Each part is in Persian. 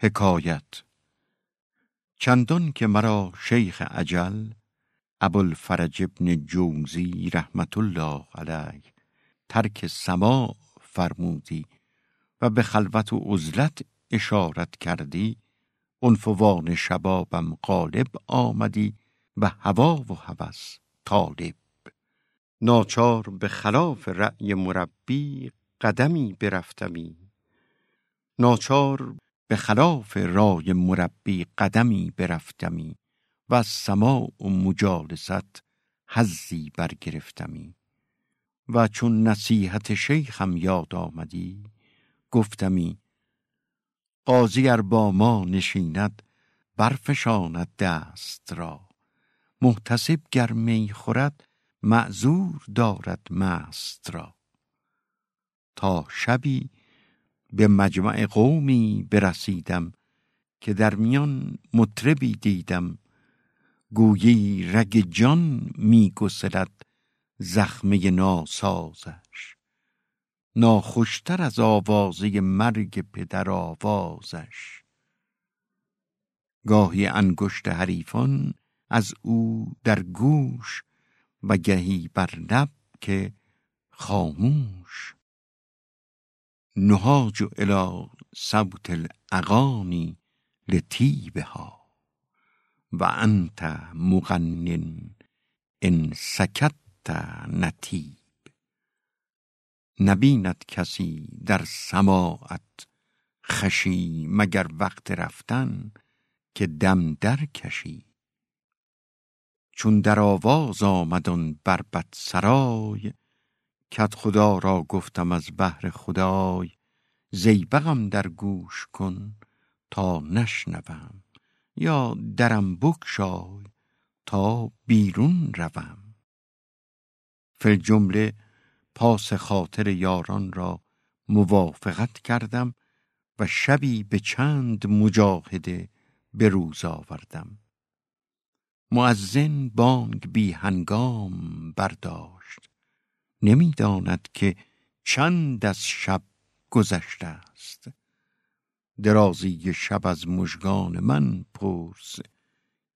حکایت. چندان که مرا شیخ عجل ابوالفرج ابن جوزی رحمت الله علیه ترک سماع فرمودی و به خلوت و عزلت اشارت کردی عنفوان شبابم غالب آمدی و هوا و هوس طالب. ناچار به خلاف رأی مربی قدمی برفتمی. ناچار به خلاف رای مربی قدمی برفتمی و از سماع و مجالست حزی برگرفتمی. و چون نصیحت شیخم یاد آمدی گفتمی قاضی ار با ما نشیند برفشاند دست را. محتسب گر می خورد معذور دارد مست را. تا شبی به مجمع قومی برسیدم که در میان مطربی دیدم. گویی رگ جان می گسلد زخمه ناسازش. ناخوشتر از آوازه مرگ پدر آوازش. گاهی انگشت حریفان از او در گوش و گهی بر لب که خاموش. نهاج الى صوت الاغانی لطیبها و انت مغنن ان سکت نتیب نبیند کسی در سماعت خشی مگر وقت رفتن که دم در کشی. چون در آواز آمد آن بربط سرای کت خدا را گفتم از بهر خدای زیبقم در گوش کن تا نشنوم. یا درم بگشای تا بیرون روم. فل جمله پاس خاطر یاران را موافقت کردم و شبی به چند مجاهده به روز آوردم. معزن بانگ بی هنگام برداشت نمی‌داند که چند از شب گذشته است. درازی شب از مژگان من پرس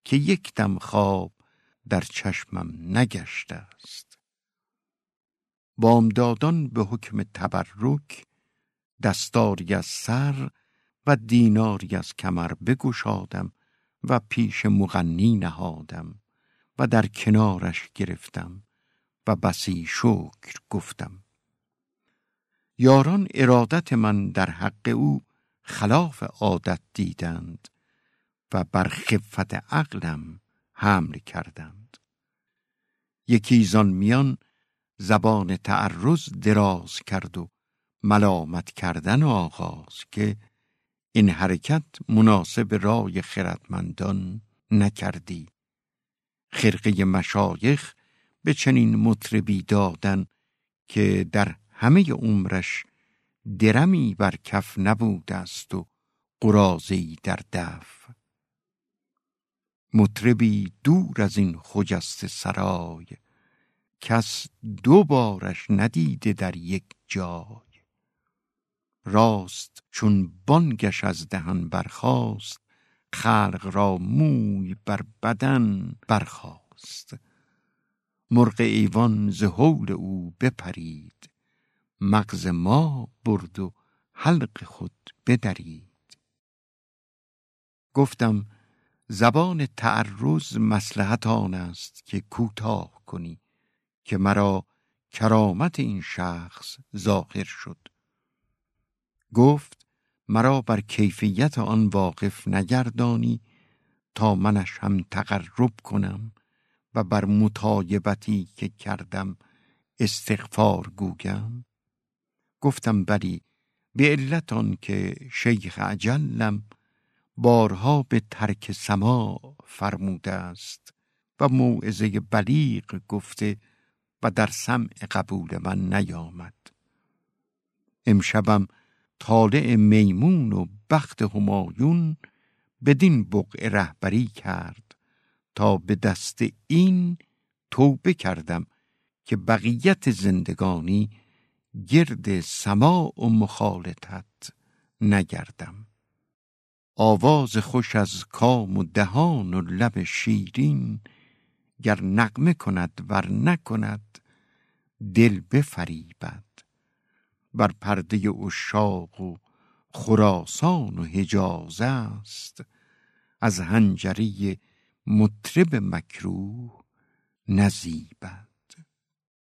که یک دم خواب در چشمم نگشته است. بامدادان به حکم تبرک دستاری از سر و دیناری از کمر بگشادم و پیش مغنی نهادم و در کنارش گرفتم. و بسی شکر گفتم. یاران ارادت من در حق او خلاف عادت دیدند و بر خفت عقلم حمل کردند. یکی زان میان زبان تعرض دراز کرد و ملامت کردن آغاز که این حرکت مناسب رای خردمندان نکردی. خرقه مشایخ به چنین مطربی دادن که در همه عمرش درمی بر کف نبوده است و قرازی در دف. مطربی دور از این خجست سرای کس دو بارش ندیده در یک جای. راست چون بانگش از دهن برخاست خلق را موی بر بدن برخاست. مرغ ایوان ز هول او بپرید. مغز ما برد و حلق خود بدرید. گفتم زبان تعرض مسلحت آن است که کوتاه کنی که مرا کرامت این شخص ظاهر شد. گفت مرا بر کیفیت آن واقف نگردانی تا منش هم تقرب کنم و بر مطایبتی که کردم استغفار گوگم گفتم بلی به علت که شیخ عجلم بارها به ترک سما فرموده است و موعظه بلیغ گفته و در سمع قبول من نیامد. امشبم طالع میمون و بخت همایون بدین بقع رهبری کرد. تا به دست این توبه کردم که بقیت زندگانی گرد سماع و مخالطت نگردم. آواز خوش از کام و دهان و لب شیرین گر نغمه کند ور نکند دل بفریبد. بر پرده عشاق و خراسان و حجاز است از هنجری مطرب مکروه نزیبد